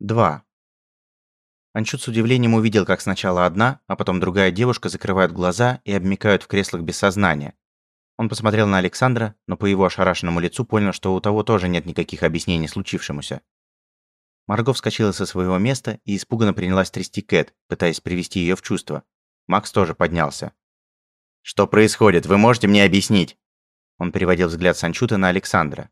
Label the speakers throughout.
Speaker 1: 2. Анчут с удивлением увидел, как сначала одна, а потом другая девушка закрывают глаза и обмикают в креслах без сознания. Он посмотрел на Александра, но по его ошарашенному лицу понял, что у того тоже нет никаких объяснений случившемуся. Марго вскочила со своего места и испуганно принялась трясти Кэт, пытаясь привести ее в чувство. Макс тоже поднялся. «Что происходит? Вы можете мне объяснить?» Он переводил взгляд Санчута на Александра.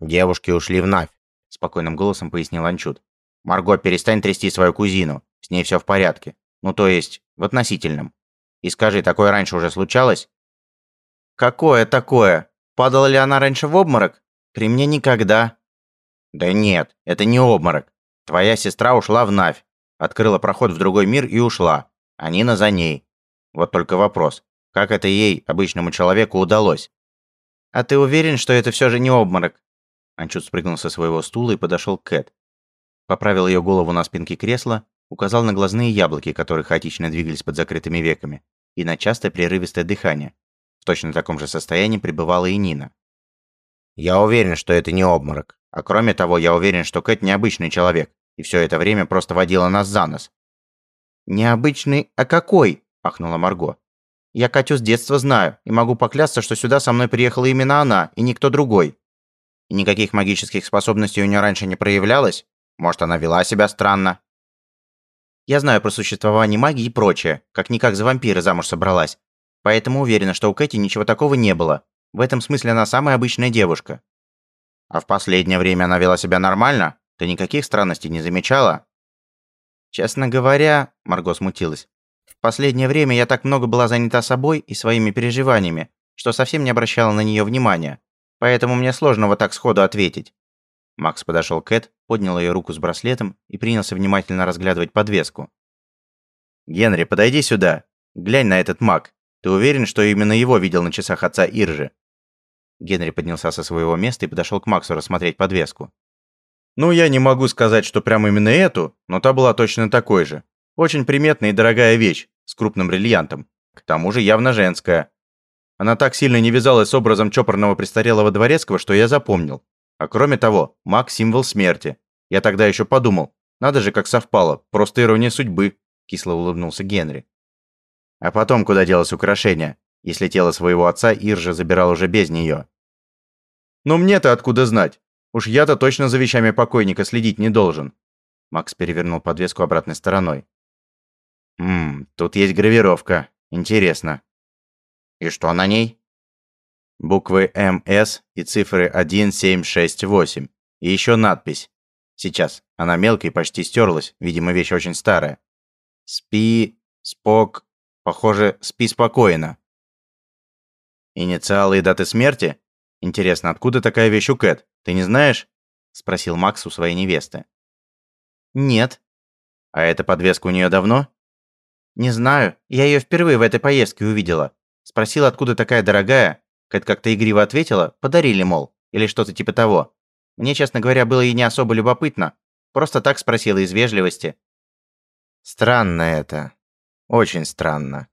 Speaker 2: «Девушки ушли в Навь», – спокойным голосом пояснил Анчут. «Марго, перестань трясти свою кузину. С ней все в порядке. Ну, то есть, в относительном. И скажи, такое раньше уже случалось?»
Speaker 1: «Какое такое? Падала ли она раньше в обморок? При мне никогда».
Speaker 2: «Да нет, это не обморок. Твоя сестра ушла в Навь, открыла проход в другой мир и ушла. А Нина за ней. Вот только вопрос, как это ей, обычному человеку, удалось?»
Speaker 1: «А ты уверен, что это все же не обморок?» Анчут спрыгнул со своего стула и подошел к Кэт. Поправил ее голову на спинке кресла, указал на глазные яблоки, которые хаотично двигались под закрытыми веками, и на частое прерывистое дыхание. В точно таком же состоянии пребывала и Нина.
Speaker 2: «Я уверен, что это не обморок. А кроме того, я уверен, что Кэт необычный человек, и все это время просто водила нас за нос».
Speaker 1: «Необычный? А какой?» – ахнула Марго. «Я Катю с детства знаю, и могу поклясться, что сюда со мной приехала именно она, и никто другой».
Speaker 2: Никаких магических способностей у нее раньше не проявлялось? Может, она вела себя странно?
Speaker 1: Я знаю про существование магии и прочее, как-никак за вампира замуж собралась. Поэтому уверена, что у Кэти ничего такого не было. В этом смысле она самая обычная девушка.
Speaker 2: А в последнее время она вела себя нормально? Ты никаких странностей не замечала?
Speaker 1: Честно говоря, Марго смутилась. В последнее время я так много была занята собой и своими переживаниями, что совсем не обращала на нее внимания. Поэтому мне сложно вот так сходу ответить. Макс подошел к Кэт, поднял ее руку с браслетом и принялся внимательно разглядывать подвеску. «Генри, подойди сюда. Глянь на этот маг. Ты уверен, что именно его видел на часах отца Иржи?» Генри поднялся со своего места и подошел к Максу рассмотреть подвеску. «Ну, я не могу сказать, что прямо именно эту, но та была точно такой же. Очень приметная и дорогая вещь, с крупным бриллиантом. К тому же явно женская. Она так сильно не вязалась с образом чопорного престарелого дворецкого, что я запомнил. А кроме того, маг – символ смерти. Я тогда еще подумал, надо же, как совпало, просто ирония судьбы, кисло улыбнулся Генри. А потом куда делось украшение, если тело своего отца Иржа забирал уже без нее? Но мне-то откуда знать? Уж я-то точно за вещами покойника следить не должен. Макс перевернул подвеску обратной стороной. Ммм, тут есть гравировка. Интересно.
Speaker 2: И что на ней?
Speaker 1: Буквы МС и цифры 1768. И еще надпись. Сейчас. Она мелкая и почти стерлась. Видимо, вещь очень старая. Спи... Спок... Похоже, спи спокойно. Инициалы и даты смерти? Интересно, откуда такая вещь у Кэт? Ты не знаешь? Спросил Макс у своей невесты. Нет. А эта подвеска у нее давно? Не знаю. Я ее впервые в этой поездке увидела. Спросила, откуда такая дорогая. Кэт как-то игриво ответила, подарили, мол, или что-то типа того. Мне, честно говоря, было и не особо любопытно. Просто так спросила из вежливости.
Speaker 2: Странно это. Очень странно.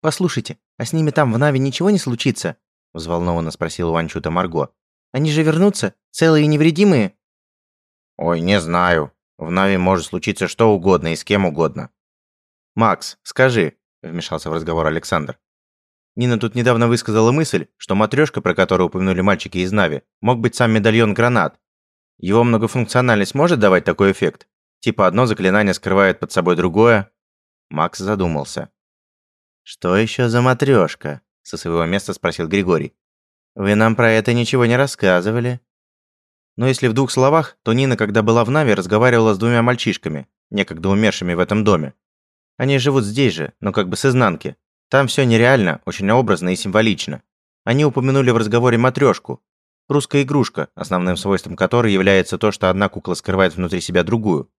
Speaker 1: «Послушайте, а с ними там в Нави ничего не случится?» взволнованно спросила Ванчута Марго. «Они же вернутся, целые и невредимые?»
Speaker 2: «Ой, не знаю. В Нави может случиться что угодно и с кем угодно».
Speaker 1: «Макс, скажи», вмешался в разговор Александр. Нина тут недавно высказала мысль, что матрешка, про которую упомянули мальчики из Нави, мог быть сам медальон гранат. Его многофункциональность может давать такой эффект? Типа одно заклинание скрывает под собой другое? Макс задумался. «Что еще за матрешка?» – со своего места спросил Григорий. «Вы нам про это ничего не рассказывали». Но если в двух словах, то Нина, когда была в Нави, разговаривала с двумя мальчишками, некогда умершими в этом доме. Они живут здесь же, но как бы с изнанки, там все нереально, очень образно и символично. Они упомянули в разговоре матрешку. Русская игрушка, основным свойством которой является то, что одна кукла скрывает внутри себя другую.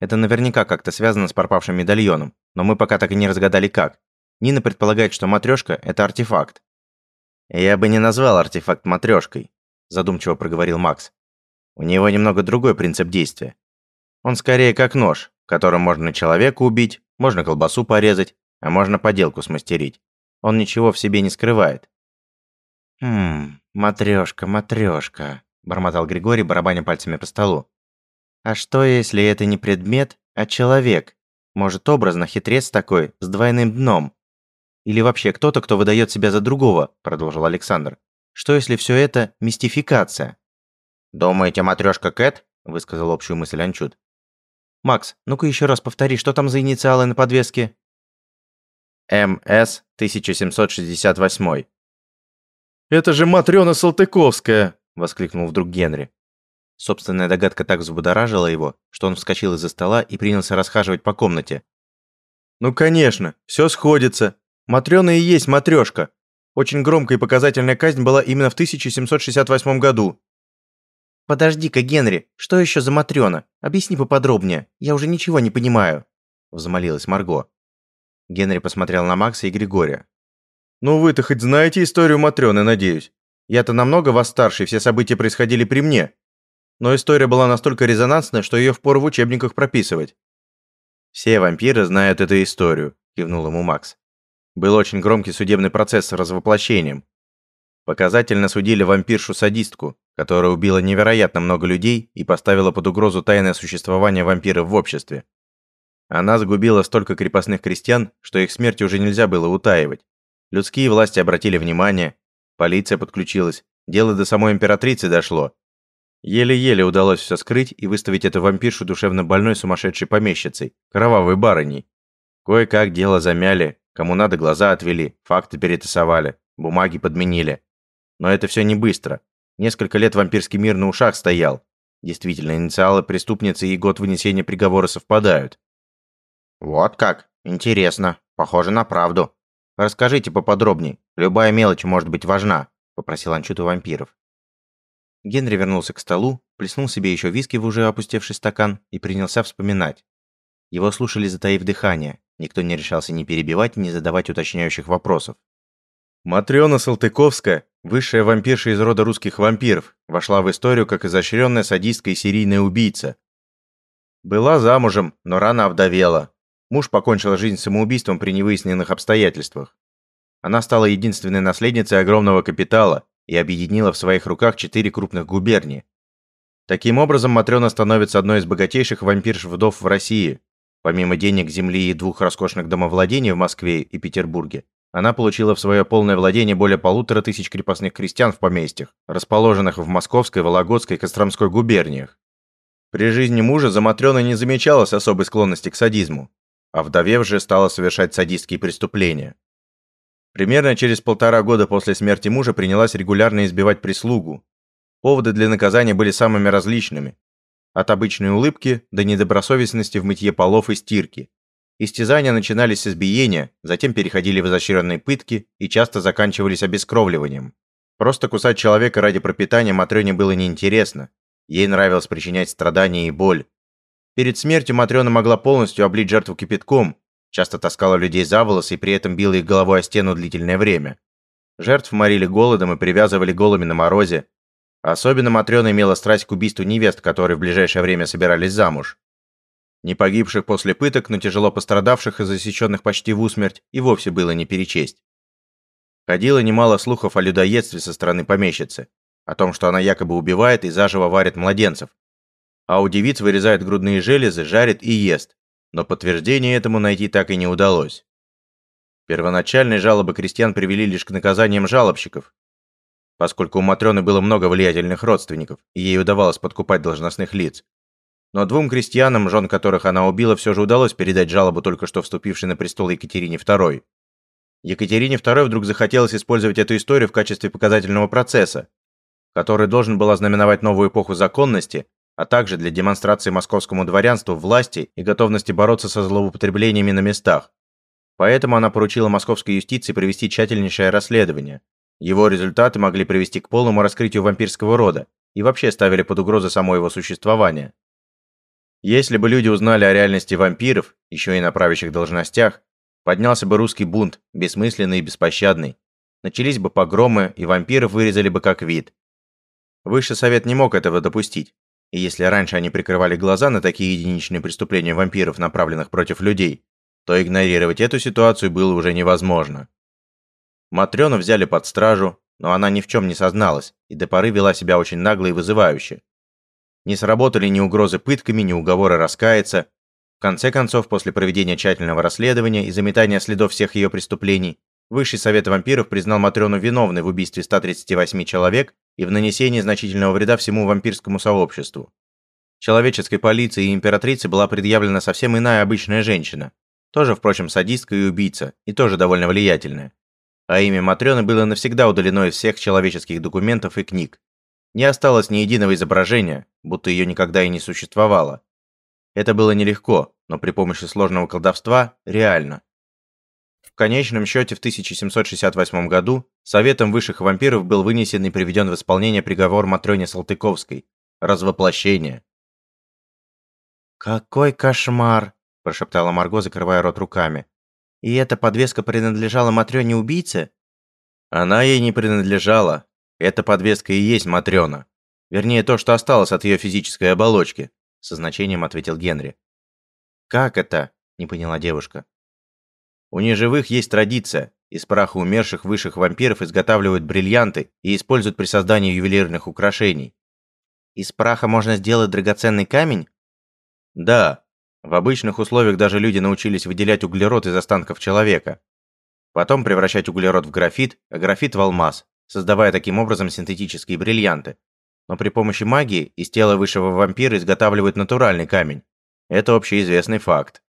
Speaker 1: Это наверняка как-то связано с пропавшим медальоном, но мы пока так и не разгадали как. Нина предполагает, что матрешка – это артефакт. «Я бы не назвал артефакт матрешкой», – задумчиво проговорил Макс. «У него немного другой принцип действия. Он скорее как нож, которым можно человека убить, можно колбасу порезать, а можно поделку смастерить. Он ничего в себе не скрывает. «Хм, матрешка, матрешка», – бормотал Григорий, барабаня пальцами по столу. А что, если это не предмет, а человек? Может, образно хитрец такой, с двойным дном? Или вообще кто-то, кто выдает себя за другого, продолжил Александр. Что если все это мистификация?
Speaker 2: Думаете, матрешка Кэт? высказал общую мысль Анчут.
Speaker 1: Макс, ну-ка еще раз повтори, что там за инициалы на подвеске?
Speaker 2: МС 1768.
Speaker 3: Это же Матрёна Салтыковская, воскликнул вдруг Генри.
Speaker 1: Собственная догадка так взбудоражила его, что он вскочил из-за стола и принялся расхаживать по комнате.
Speaker 3: Ну, конечно, все сходится. Матрёна и есть матрёшка. Очень громкая и показательная казнь была именно в 1768 году.
Speaker 1: «Подожди-ка, Генри, что еще за Матрёна? Объясни поподробнее, я уже ничего не понимаю», – взмолилась Марго. Генри посмотрел на Макса и Григория.
Speaker 3: «Ну вы-то хоть знаете историю Матрёны, надеюсь? Я-то намного вас старше, все события происходили при мне. Но история была настолько резонансная, что её впору в учебниках прописывать».
Speaker 2: «Все вампиры знают эту историю», – кивнул ему Макс. «Был очень громкий судебный процесс с развоплощением. Показательно судили вампиршу-садистку, которая убила невероятно много людей и поставила под угрозу тайное существование вампиров в обществе. Она загубила столько крепостных крестьян, что их смерть уже нельзя было утаивать. Людские власти обратили внимание, полиция подключилась, дело до самой императрицы дошло. Еле-еле удалось все скрыть и выставить эту вампиршу душевно больной сумасшедшей помещицей, кровавой барыней. Кое-как дело замяли, кому надо глаза отвели, факты перетасовали, бумаги подменили. Но это все не быстро. Несколько лет вампирский мир на ушах стоял. Действительно, инициалы преступницы и год вынесения приговора совпадают.
Speaker 1: Вот как? Интересно. Похоже на правду. Расскажите поподробнее. Любая мелочь может быть важна, попросил Анчут у вампиров. Генри вернулся к столу, плеснул себе еще виски в уже опустевший стакан и принялся вспоминать. Его слушали, затаив дыхание. Никто не решался ни перебивать, ни задавать уточняющих вопросов.
Speaker 3: Матрёна Салтыковская, высшая вампирша из рода русских вампиров, вошла в историю как изощренная садистка и серийная убийца. Была замужем, но рано овдовела. Муж покончил жизнь самоубийством при невыясненных обстоятельствах. Она стала единственной наследницей огромного капитала и объединила в своих руках четыре крупных губернии. Таким образом, Матрёна становится одной из богатейших вампирш-вдов в России. Помимо денег, земли и двух роскошных домовладений в Москве и Петербурге, она получила в свое полное владение более полутора тысяч крепостных крестьян в поместьях, расположенных в Московской, Вологодской и Костромской губерниях. При жизни мужа за Матрёной не замечалось особой склонности к садизму, а вдовев же стала совершать садистские преступления. Примерно через полтора года после смерти мужа принялась регулярно избивать прислугу. Поводы для наказания были самыми различными. От обычной улыбки до недобросовестности в мытье полов и стирке. Истязания начинались с избиения, затем переходили в изощренные пытки и часто заканчивались обескровливанием. Просто кусать человека ради пропитания Матрёне было неинтересно. Ей нравилось причинять страдания и боль. Перед смертью Матрёна могла полностью облить жертву кипятком, часто таскала людей за волосы и при этом била их головой о стену длительное время. Жертв морили голодом и привязывали голыми на морозе. Особенно Матрёна имела страсть к убийству невест, которые в ближайшее время собирались замуж. Не погибших после пыток, но тяжело пострадавших и засеченных почти в усмерть и вовсе было не перечесть. Ходило немало слухов о людоедстве со стороны помещицы, о том, что она якобы убивает и заживо варит младенцев. А у девиц вырезает грудные железы, жарит и ест, но подтверждения этому найти так и не удалось. Первоначальные жалобы крестьян привели лишь к наказаниям жалобщиков, поскольку у Матрёны было много влиятельных родственников, и ей удавалось подкупать должностных лиц. Но двум крестьянам, жен которых она убила, все же удалось передать жалобу только что вступившей на престол Екатерине II. Екатерине II вдруг захотелось использовать эту историю в качестве показательного процесса, который должен был ознаменовать новую эпоху законности, а также для демонстрации московскому дворянству власти и готовности бороться со злоупотреблениями на местах. Поэтому она поручила московской юстиции провести тщательнейшее расследование. Его результаты могли привести к полному раскрытию вампирского рода и вообще ставили под угрозу само его существование. Если бы люди узнали о реальности вампиров, еще и на правящих должностях, поднялся бы русский бунт, бессмысленный и беспощадный. Начались бы погромы, и вампиров вырезали бы как вид. Высший совет не мог этого допустить. И если раньше они прикрывали глаза на такие единичные преступления вампиров, направленных против людей, то игнорировать эту ситуацию было уже невозможно. Матрёну взяли под стражу, но она ни в чем не созналась и до поры вела себя очень нагло и вызывающе. Не сработали ни угрозы пытками, ни уговоры раскаяться. В конце концов, после проведения тщательного расследования и заметания следов всех ее преступлений, Высший совет вампиров признал Матрёну виновной в убийстве 138 человек и в нанесении значительного вреда всему вампирскому сообществу. Человеческой полиции и императрице была предъявлена совсем иная обычная женщина, тоже, впрочем, садистка и убийца, и тоже довольно влиятельная. А имя Матрёны было навсегда удалено из всех человеческих документов и книг. Не осталось ни единого изображения, будто ее никогда и не существовало. Это было нелегко, но при помощи сложного колдовства реально. В конечном счете в 1768 году Советом высших вампиров был вынесен и приведен в исполнение приговор Матрёне Салтыковской – развоплощение.
Speaker 1: «Какой кошмар!» – прошептала Марго, закрывая рот руками. «И эта подвеска принадлежала Матрёне-убийце?»
Speaker 3: Она ей не принадлежала. Эта подвеска и есть Матрёна. Вернее, то, что осталось от её физической оболочки, со значением ответил Генри.
Speaker 1: «Как это?» – не поняла девушка.
Speaker 3: У неживых есть традиция. Из праха умерших высших вампиров изготавливают бриллианты и используют при создании ювелирных украшений.
Speaker 1: Из праха можно сделать драгоценный камень?
Speaker 3: Да. В обычных условиях даже люди научились выделять углерод из останков человека. Потом превращать углерод в графит, а графит в алмаз, создавая таким образом синтетические бриллианты. Но при помощи магии из тела высшего вампира изготавливают натуральный камень. Это общеизвестный факт.